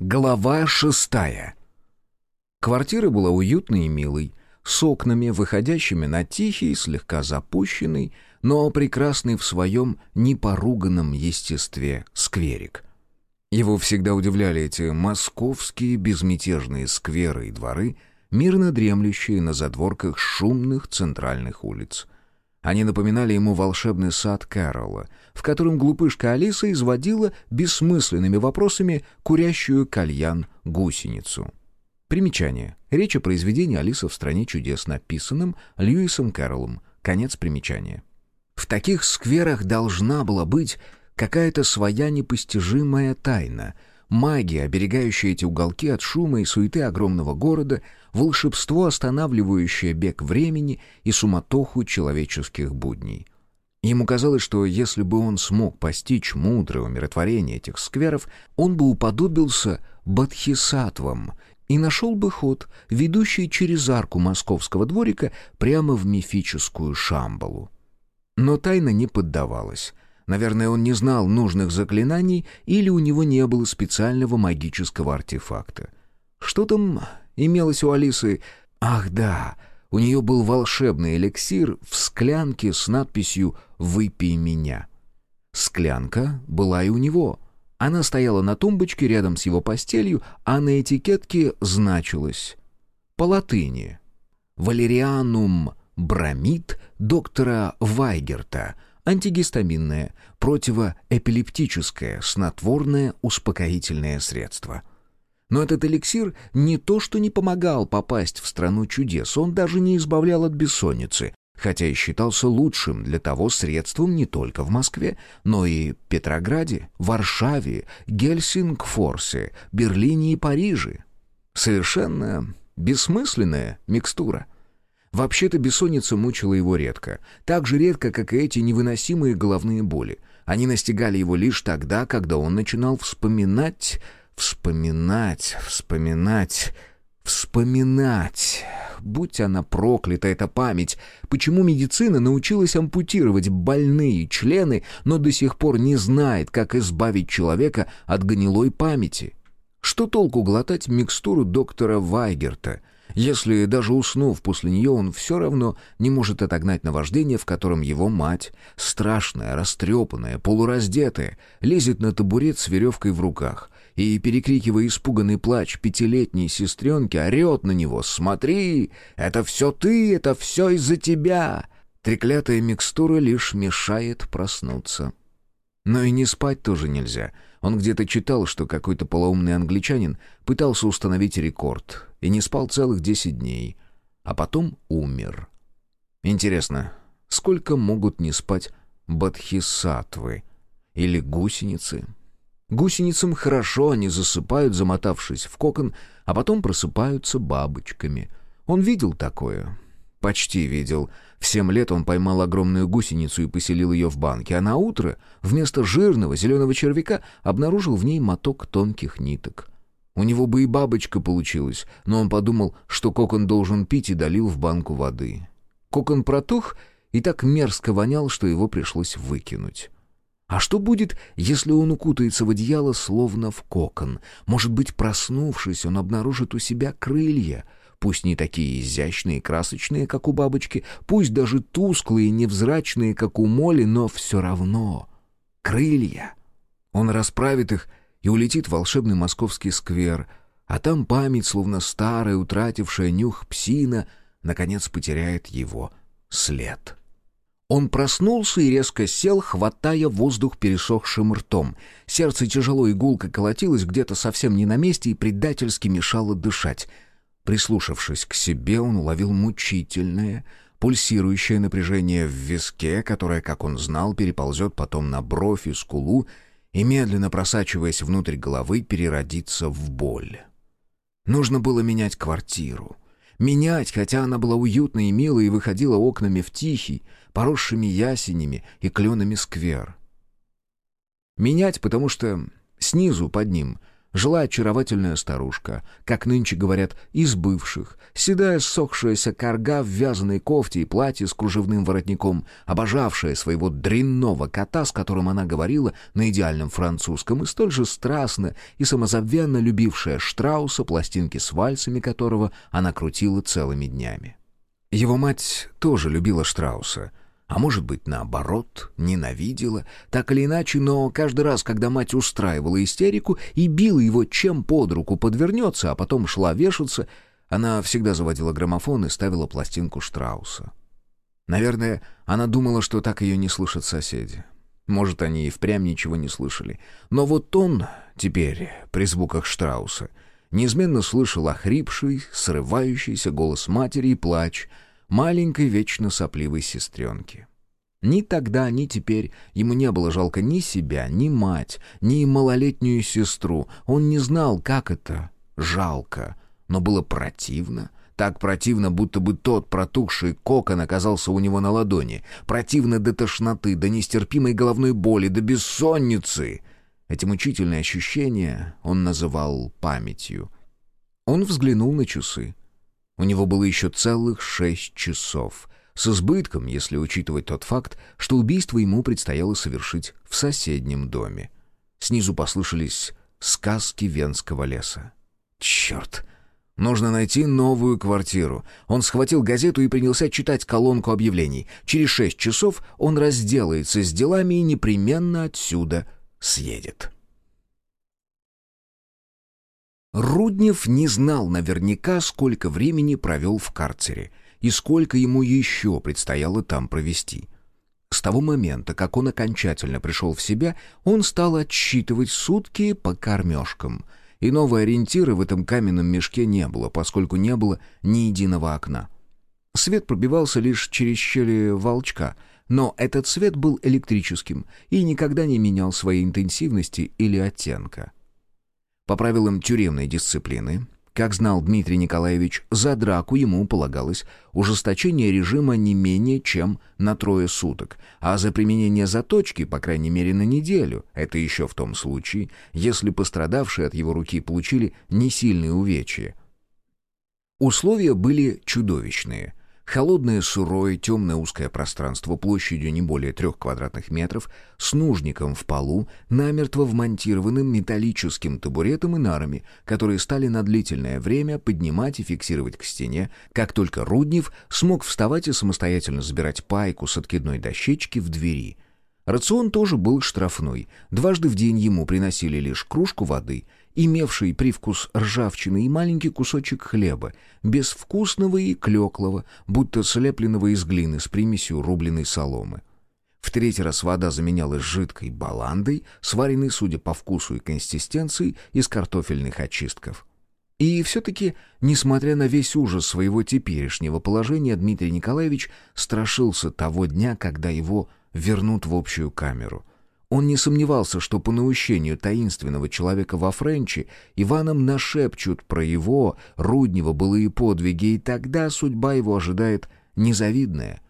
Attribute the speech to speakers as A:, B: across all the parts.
A: Глава шестая. Квартира была уютной и милой, с окнами, выходящими на тихий, слегка запущенный, но прекрасный в своем непоруганном естестве скверик. Его всегда удивляли эти московские безмятежные скверы и дворы, мирно дремлющие на задворках шумных центральных улиц — они напоминали ему волшебный сад Кэрола, в котором глупышка Алиса изводила бессмысленными вопросами курящую кальян-гусеницу. Примечание. Речь о произведении «Алиса в стране чудес», написанном Льюисом Кэрроллом. Конец примечания. В таких скверах должна была быть какая-то своя непостижимая тайна — магия, оберегающая эти уголки от шума и суеты огромного города, волшебство, останавливающее бег времени и суматоху человеческих будней. Ему казалось, что если бы он смог постичь мудрое умиротворение этих скверов, он бы уподобился бодхисаттвам и нашел бы ход, ведущий через арку московского дворика прямо в мифическую Шамбалу. Но тайна не поддавалась. Наверное, он не знал нужных заклинаний или у него не было специального магического артефакта. Что там имелось у Алисы? Ах да, у нее был волшебный эликсир в склянке с надписью «Выпей меня». Склянка была и у него. Она стояла на тумбочке рядом с его постелью, а на этикетке значилось по латыни «Валерианум бромид доктора Вайгерта», антигистаминное, противоэпилептическое, снотворное, успокоительное средство. Но этот эликсир не то что не помогал попасть в страну чудес, он даже не избавлял от бессонницы, хотя и считался лучшим для того средством не только в Москве, но и Петрограде, Варшаве, Гельсингфорсе, Берлине и Париже. Совершенно бессмысленная микстура — Вообще-то бессонница мучила его редко. Так же редко, как и эти невыносимые головные боли. Они настигали его лишь тогда, когда он начинал вспоминать, вспоминать, вспоминать, вспоминать. Будь она проклята, эта память. Почему медицина научилась ампутировать больные члены, но до сих пор не знает, как избавить человека от гнилой памяти? Что толку глотать микстуру доктора Вайгерта — если даже уснув после нее, он все равно не может отогнать наваждение, в котором его мать, страшная, растрепанная, полураздетая, лезет на табурет с веревкой в руках и, перекрикивая испуганный плач пятилетней сестренки, орет на него «Смотри! Это все ты! Это все из-за тебя!» Треклятая микстура лишь мешает проснуться. Но и не спать тоже нельзя. Он где-то читал, что какой-то полоумный англичанин пытался установить рекорд и не спал целых десять дней, а потом умер. Интересно, сколько могут не спать бодхисаттвы или гусеницы? Гусеницам хорошо, они засыпают, замотавшись в кокон, а потом просыпаются бабочками. Он видел такое? Почти видел. В семь лет он поймал огромную гусеницу и поселил ее в банке, а на утро вместо жирного зеленого червяка обнаружил в ней моток тонких ниток. У него бы и бабочка получилась, но он подумал, что кокон должен пить и долил в банку воды. Кокон протух и так мерзко вонял, что его пришлось выкинуть. А что будет, если он укутается в одеяло, словно в кокон? Может быть, проснувшись, он обнаружит у себя крылья, пусть не такие изящные и красочные, как у бабочки, пусть даже тусклые и невзрачные, как у моли, но все равно крылья. Он расправит их и улетит в волшебный московский сквер, а там память, словно старая, утратившая нюх псина, наконец потеряет его след. Он проснулся и резко сел, хватая воздух пересохшим ртом. Сердце тяжело и гулко колотилось где-то совсем не на месте и предательски мешало дышать. Прислушавшись к себе, он уловил мучительное, пульсирующее напряжение в виске, которое, как он знал, переползет потом на бровь и скулу, и, медленно просачиваясь внутрь головы, переродиться в боль. Нужно было менять квартиру. Менять, хотя она была уютной и милой и выходила окнами в тихий, поросшими ясенями и кленами сквер. Менять, потому что снизу, под ним, жила очаровательная старушка, как нынче говорят, из бывших, седая ссохшаяся корга в вязаной кофте и платье с кружевным воротником, обожавшая своего дрянного кота, с которым она говорила на идеальном французском, и столь же страстно и самозабвенно любившая Штрауса, пластинки с вальсами которого она крутила целыми днями. Его мать тоже любила Штрауса — а может быть, наоборот, ненавидела. Так или иначе, но каждый раз, когда мать устраивала истерику и била его чем под руку подвернется, а потом шла вешаться, она всегда заводила граммофон и ставила пластинку Штрауса. Наверное, она думала, что так ее не слышат соседи. Может, они и впрямь ничего не слышали. Но вот он теперь, при звуках Штрауса, неизменно слышал охрипший, срывающийся голос матери и плач — маленькой вечно сопливой сестренки. Ни тогда, ни теперь ему не было жалко ни себя, ни мать, ни малолетнюю сестру. Он не знал, как это «жалко», но было противно. Так противно, будто бы тот протухший кокон оказался у него на ладони. Противно до тошноты, до нестерпимой головной боли, до бессонницы. Эти мучительные ощущения он называл памятью. Он взглянул на часы. У него было еще целых шесть часов. С избытком, если учитывать тот факт, что убийство ему предстояло совершить в соседнем доме. Снизу послышались сказки Венского леса. «Черт! Нужно найти новую квартиру». Он схватил газету и принялся читать колонку объявлений. Через шесть часов он разделается с делами и непременно отсюда съедет. Руднев не знал наверняка, сколько времени провел в карцере и сколько ему еще предстояло там провести. С того момента, как он окончательно пришел в себя, он стал отсчитывать сутки по кормежкам. И нового ориентира в этом каменном мешке не было, поскольку не было ни единого окна. Свет пробивался лишь через щели волчка, но этот свет был электрическим и никогда не менял своей интенсивности или оттенка. По правилам тюремной дисциплины, как знал Дмитрий Николаевич, за драку ему полагалось ужесточение режима не менее чем на трое суток, а за применение заточки, по крайней мере, на неделю. Это еще в том случае, если пострадавшие от его руки получили несильные увечья. Условия были чудовищные. Холодное, сырое, темное узкое пространство площадью не более трех квадратных метров, с нужником в полу, намертво вмонтированным металлическим табуретом и нарами, которые стали на длительное время поднимать и фиксировать к стене, как только Руднев смог вставать и самостоятельно забирать пайку с откидной дощечки в двери. Рацион тоже был штрафной. Дважды в день ему приносили лишь кружку воды — имевший привкус ржавчины и маленький кусочек хлеба, безвкусного и клеклого, будто слепленного из глины с примесью рубленой соломы. В третий раз вода заменялась жидкой баландой, сваренной, судя по вкусу и консистенции, из картофельных очистков. И все-таки, несмотря на весь ужас своего теперешнего положения, Дмитрий Николаевич страшился того дня, когда его вернут в общую камеру — он не сомневался, что по наущению таинственного человека во Френче Иваном нашепчут про его, Руднева, былые подвиги, и тогда судьба его ожидает незавидная.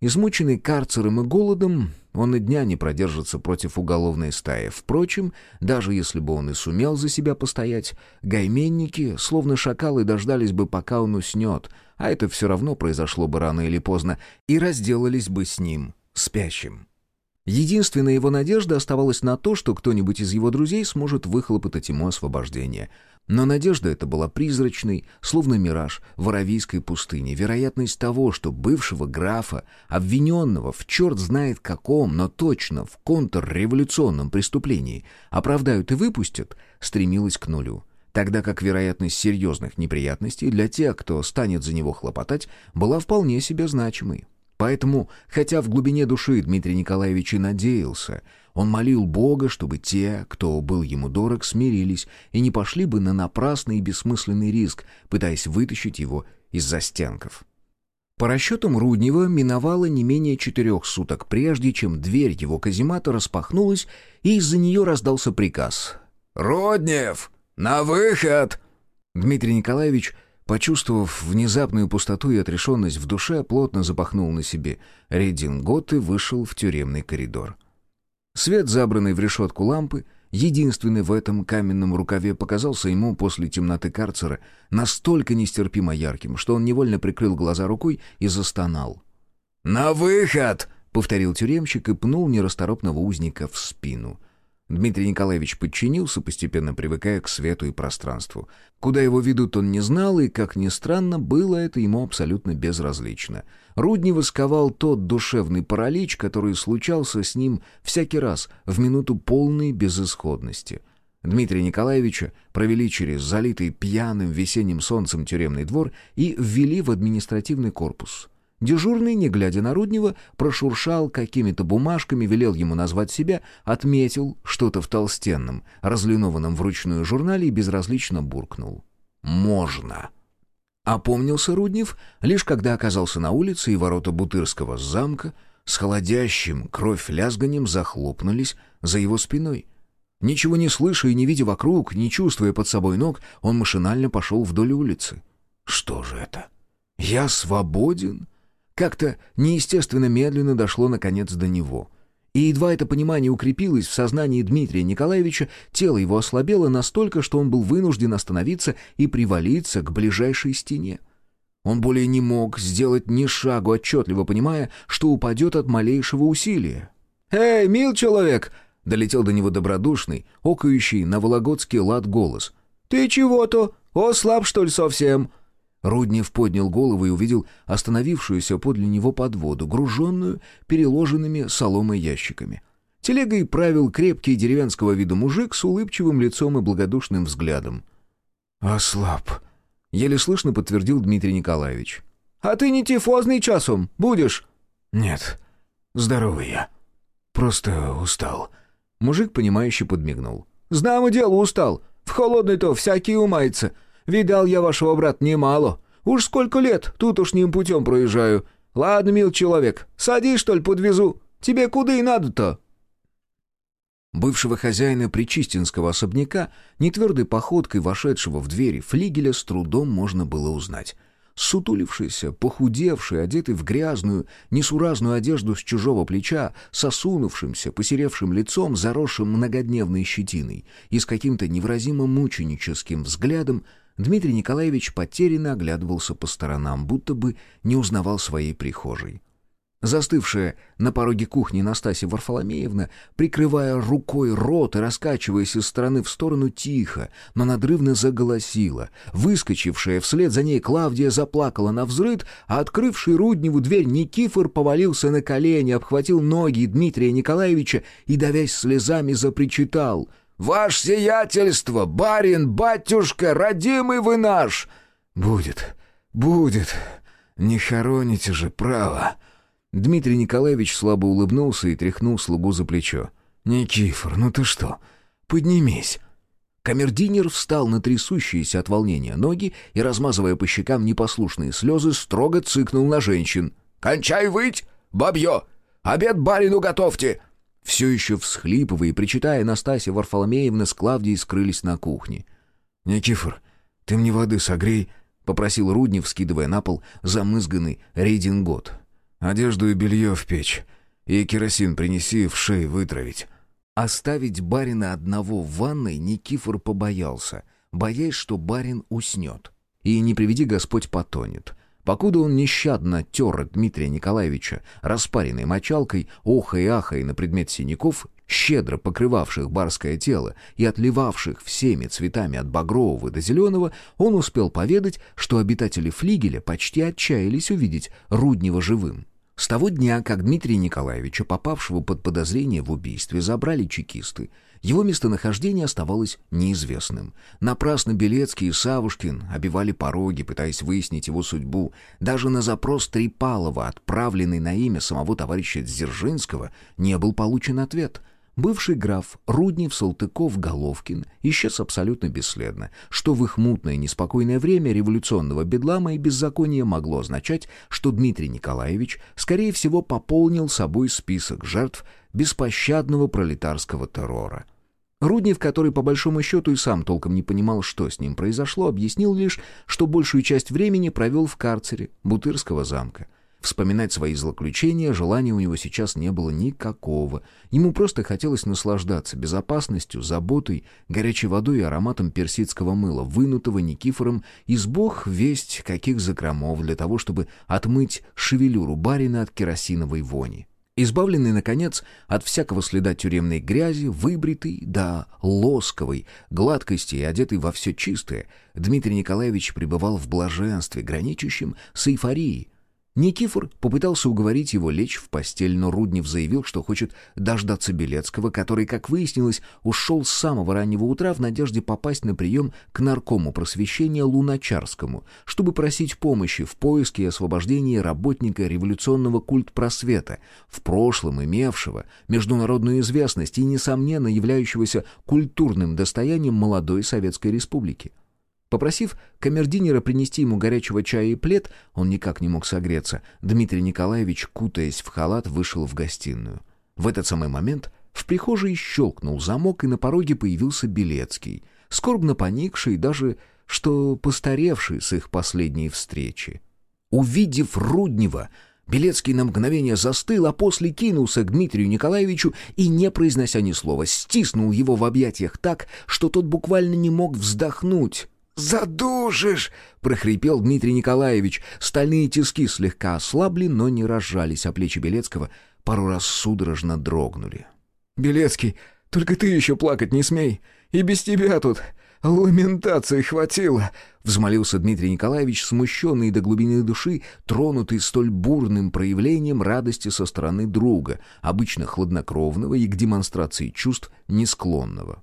A: Измученный карцером и голодом, он и дня не продержится против уголовной стаи. Впрочем, даже если бы он и сумел за себя постоять, гайменники, словно шакалы, дождались бы, пока он уснет, а это все равно произошло бы рано или поздно, и разделались бы с ним, спящим. Единственная его надежда оставалась на то, что кто-нибудь из его друзей сможет выхлопотать ему освобождение. Но надежда эта была призрачной, словно мираж в Аравийской пустыне. Вероятность того, что бывшего графа, обвиненного в черт знает каком, но точно в контрреволюционном преступлении, оправдают и выпустят, стремилась к нулю тогда как вероятность серьезных неприятностей для тех, кто станет за него хлопотать, была вполне себе значимой. Поэтому, хотя в глубине души Дмитрий Николаевич и надеялся, он молил Бога, чтобы те, кто был ему дорог, смирились и не пошли бы на напрасный и бессмысленный риск, пытаясь вытащить его из застенков. По расчетам Руднева миновало не менее четырех суток, прежде чем дверь его каземата распахнулась, и из-за нее раздался приказ. «Руднев, на выход!» Дмитрий Николаевич Почувствовав внезапную пустоту и отрешенность в душе, плотно запахнул на себе редингот и вышел в тюремный коридор. Свет, забранный в решетку лампы, единственный в этом каменном рукаве, показался ему после темноты карцера настолько нестерпимо ярким, что он невольно прикрыл глаза рукой и застонал. «На выход!» — повторил тюремщик и пнул нерасторопного узника в спину. Дмитрий Николаевич подчинился, постепенно привыкая к свету и пространству. Куда его ведут, он не знал, и, как ни странно, было это ему абсолютно безразлично. Руднева сковал тот душевный паралич, который случался с ним всякий раз в минуту полной безысходности. Дмитрия Николаевича провели через залитый пьяным весенним солнцем тюремный двор и ввели в административный корпус — Дежурный, не глядя на Руднева, прошуршал какими-то бумажками, велел ему назвать себя, отметил что-то в толстенном, разлинованном вручную журнале и безразлично буркнул. «Можно». Опомнился Руднев, лишь когда оказался на улице, и ворота Бутырского замка с холодящим кровь лязганием захлопнулись за его спиной. Ничего не слыша и не видя вокруг, не чувствуя под собой ног, он машинально пошел вдоль улицы. «Что же это? Я свободен?» Как-то неестественно медленно дошло наконец до него. И едва это понимание укрепилось в сознании Дмитрия Николаевича, тело его ослабело настолько, что он был вынужден остановиться и привалиться к ближайшей стене. Он более не мог сделать ни шагу, отчетливо понимая, что упадет от малейшего усилия. «Эй, мил человек!» — долетел до него добродушный, окающий на вологодский лад голос. «Ты чего-то? Ослаб, что ли, совсем?» Руднев поднял голову и увидел остановившуюся подле него подводу, груженную переложенными соломой ящиками. Телегой правил крепкий деревенского вида мужик с улыбчивым лицом и благодушным взглядом. «Ослаб», — еле слышно подтвердил Дмитрий Николаевич. «А ты не тифозный часом будешь?» «Нет, здоровый я. Просто устал». Мужик, понимающе подмигнул. «Знамо дело, устал. В холодный-то всякий умается. Видал я вашего брата немало. Уж сколько лет тут уж ним путем проезжаю. Ладно, мил человек, садись, что ли, подвезу. Тебе куда и надо-то?» Бывшего хозяина причистинского особняка, нетвердой походкой вошедшего в двери флигеля, с трудом можно было узнать. Сутулившийся, похудевший, одетый в грязную, несуразную одежду с чужого плеча, сосунувшимся, посеревшим лицом, заросшим многодневной щетиной и с каким-то невыразимо мученическим взглядом, Дмитрий Николаевич потерянно оглядывался по сторонам, будто бы не узнавал своей прихожей. Застывшая на пороге кухни Настасья Варфоломеевна, прикрывая рукой рот и раскачиваясь из стороны в сторону тихо, но надрывно заголосила. Выскочившая вслед за ней Клавдия заплакала на взрыд, а открывший Рудневу дверь Никифор повалился на колени, обхватил ноги Дмитрия Николаевича и, давясь слезами, запричитал — «Ваше сиятельство, барин, батюшка, родимый вы наш!» «Будет, будет, не хороните же, право!» Дмитрий Николаевич слабо улыбнулся и тряхнул слугу за плечо. «Никифор, ну ты что? Поднимись!» Камердинер встал на трясущиеся от волнения ноги и, размазывая по щекам непослушные слезы, строго цыкнул на женщин. «Кончай выть, бабье! Обед барину готовьте! Все еще всхлипывая и причитая, Настасья Варфоломеевна с Клавдией скрылись на кухне. «Никифор, ты мне воды согрей», — попросил Руднев, скидывая на пол замызганный рейдингот. «Одежду и белье в печь. И керосин принеси в шею вытравить». Оставить барина одного в ванной Никифор побоялся, боясь, что барин уснет. И не приведи Господь потонет. Покуда он нещадно тер Дмитрия Николаевича распаренной мочалкой, охая и ахая на предмет синяков, щедро покрывавших барское тело и отливавших всеми цветами от багрового до зеленого, он успел поведать, что обитатели флигеля почти отчаялись увидеть Руднева живым. С того дня, как Дмитрия Николаевича, попавшего под подозрение в убийстве, забрали чекисты, его местонахождение оставалось неизвестным. Напрасно Белецкий и Савушкин обивали пороги, пытаясь выяснить его судьбу. Даже на запрос Трипалова, отправленный на имя самого товарища Дзержинского, не был получен ответ — Бывший граф Руднев, Салтыков, Головкин исчез абсолютно бесследно, что в их мутное неспокойное время революционного бедлама и беззакония могло означать, что Дмитрий Николаевич, скорее всего, пополнил собой список жертв беспощадного пролетарского террора. Руднев, который по большому счету и сам толком не понимал, что с ним произошло, объяснил лишь, что большую часть времени провел в карцере Бутырского замка. Вспоминать свои злоключения желания у него сейчас не было никакого. Ему просто хотелось наслаждаться безопасностью, заботой, горячей водой и ароматом персидского мыла, вынутого Никифором из бог весть каких закромов для того, чтобы отмыть шевелюру барина от керосиновой вони. Избавленный, наконец, от всякого следа тюремной грязи, выбритый до лосковой гладкости и одетый во все чистое, Дмитрий Николаевич пребывал в блаженстве, граничащем с эйфорией, Никифор попытался уговорить его лечь в постель, но Руднев заявил, что хочет дождаться Белецкого, который, как выяснилось, ушел с самого раннего утра в надежде попасть на прием к наркому просвещения Луначарскому, чтобы просить помощи в поиске и освобождении работника революционного культпросвета, в прошлом имевшего международную известность и, несомненно, являющегося культурным достоянием молодой Советской Республики. Попросив камердинера принести ему горячего чая и плед, он никак не мог согреться. Дмитрий Николаевич, кутаясь в халат, вышел в гостиную. В этот самый момент в прихожей щелкнул замок, и на пороге появился Белецкий, скорбно поникший, даже что постаревший с их последней встречи. Увидев Руднева, Белецкий на мгновение застыл, а после кинулся к Дмитрию Николаевичу и, не произнося ни слова, стиснул его в объятиях так, что тот буквально не мог вздохнуть. «Задушишь!» — прохрипел Дмитрий Николаевич. Стальные тиски слегка ослабли, но не разжались, а плечи Белецкого пару раз судорожно дрогнули. «Белецкий, только ты еще плакать не смей. И без тебя тут ламентации хватило!» — взмолился Дмитрий Николаевич, смущенный до глубины души, тронутый столь бурным проявлением радости со стороны друга, обычно хладнокровного и к демонстрации чувств не склонного.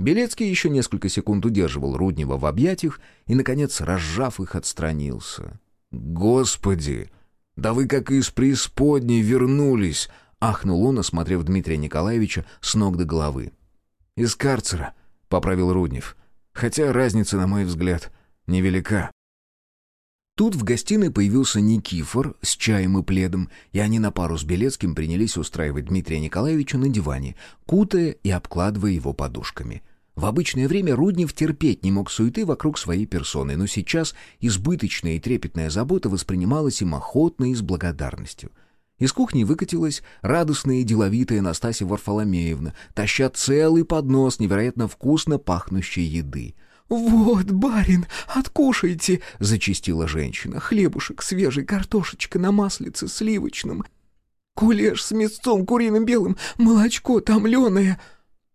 A: Белецкий еще несколько секунд удерживал Руднева в объятиях и, наконец, разжав их, отстранился. «Господи! Да вы как из преисподней вернулись!» — ахнул он, осмотрев Дмитрия Николаевича с ног до головы. «Из карцера», — поправил Руднев. «Хотя разница, на мой взгляд, невелика». Тут в гостиной появился Никифор с чаем и пледом, и они на пару с Белецким принялись устраивать Дмитрия Николаевича на диване, кутая и обкладывая его подушками. В обычное время Руднев терпеть не мог суеты вокруг своей персоны, но сейчас избыточная и трепетная забота воспринималась им охотно и с благодарностью. Из кухни выкатилась радостная и деловитая Настасья Варфоломеевна, таща целый поднос невероятно вкусно пахнущей еды. «Вот, барин, откушайте!» — зачистила женщина. «Хлебушек, свежий, картошечка на маслице сливочном, кулеш с мясцом куриным белым, молочко томленое!»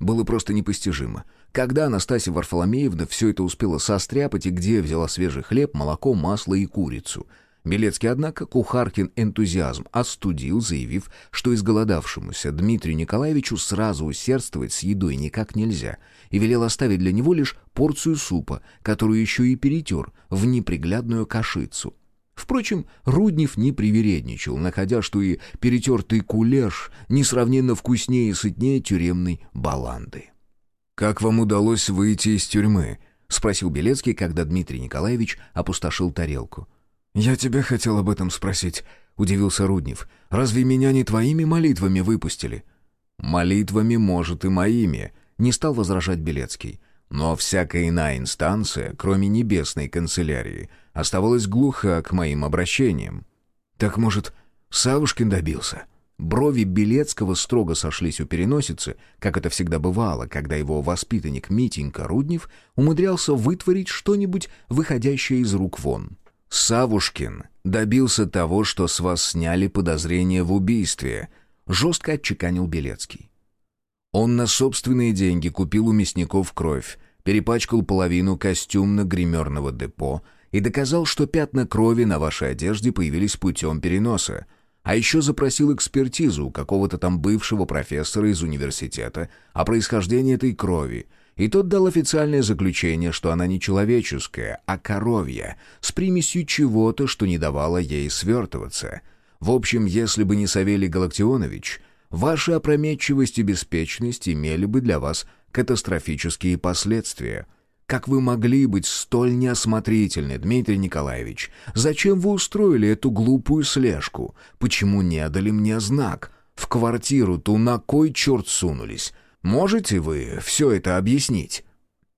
A: Было просто непостижимо — когда Анастасия Варфоломеевна все это успела состряпать и где взяла свежий хлеб, молоко, масло и курицу? Белецкий, однако, кухаркин энтузиазм остудил, заявив, что изголодавшемуся Дмитрию Николаевичу сразу усердствовать с едой никак нельзя, и велел оставить для него лишь порцию супа, которую еще и перетер в неприглядную кашицу. Впрочем, Руднев не привередничал, находя, что и перетертый кулеш несравненно вкуснее и сытнее тюремной баланды. «Как вам удалось выйти из тюрьмы?» — спросил Белецкий, когда Дмитрий Николаевич опустошил тарелку. «Я тебя хотел об этом спросить», — удивился Руднев. «Разве меня не твоими молитвами выпустили?» «Молитвами, может, и моими», — не стал возражать Белецкий. «Но всякая иная инстанция, кроме небесной канцелярии, оставалась глуха к моим обращениям». «Так, может, Савушкин добился?» Брови Белецкого строго сошлись у переносицы, как это всегда бывало, когда его воспитанник Митенька Руднев умудрялся вытворить что-нибудь, выходящее из рук вон. «Савушкин добился того, что с вас сняли подозрение в убийстве», — жестко отчеканил Белецкий. «Он на собственные деньги купил у мясников кровь, перепачкал половину костюмно-гримерного депо и доказал, что пятна крови на вашей одежде появились путем переноса — а еще запросил экспертизу у какого-то там бывшего профессора из университета о происхождении этой крови, и тот дал официальное заключение, что она не человеческая, а коровья, с примесью чего-то, что не давало ей свертываться. В общем, если бы не Савелий Галактионович, ваша опрометчивость и беспечность имели бы для вас катастрофические последствия — как вы могли быть столь неосмотрительны, Дмитрий Николаевич? Зачем вы устроили эту глупую слежку? Почему не дали мне знак? В квартиру-то на кой черт сунулись? Можете вы все это объяснить?»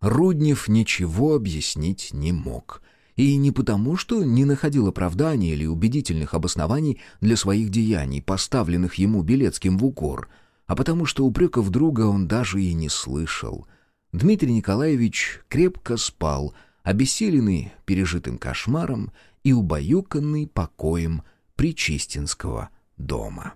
A: Руднев ничего объяснить не мог. И не потому, что не находил оправданий или убедительных обоснований для своих деяний, поставленных ему Белецким в укор, а потому что упреков друга он даже и не слышал — Дмитрий Николаевич крепко спал, обессиленный пережитым кошмаром и убаюканный покоем Причистинского дома.